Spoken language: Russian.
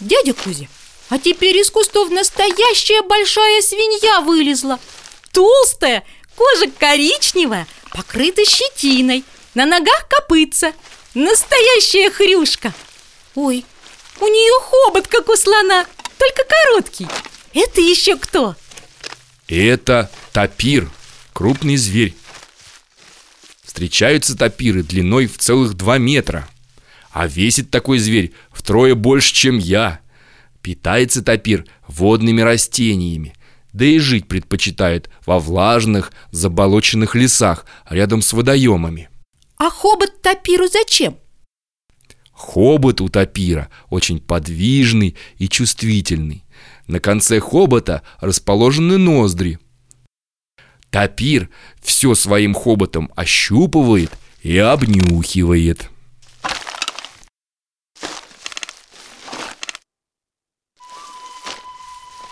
Дядя Кузя, а теперь из кустов настоящая большая свинья вылезла. Толстая, кожа коричневая, покрыта щетиной На ногах копытца. Настоящая хрюшка. Ой, у нее хобот, как у слона, только короткий. Это еще кто? Это тапир, крупный зверь. Встречаются тапиры длиной в целых два метра А весит такой зверь втрое больше, чем я Питается тапир водными растениями Да и жить предпочитает во влажных, заболоченных лесах рядом с водоемами А хобот тапиру зачем? Хобот у тапира очень подвижный и чувствительный. На конце хобота расположены ноздри. Тапир все своим хоботом ощупывает и обнюхивает.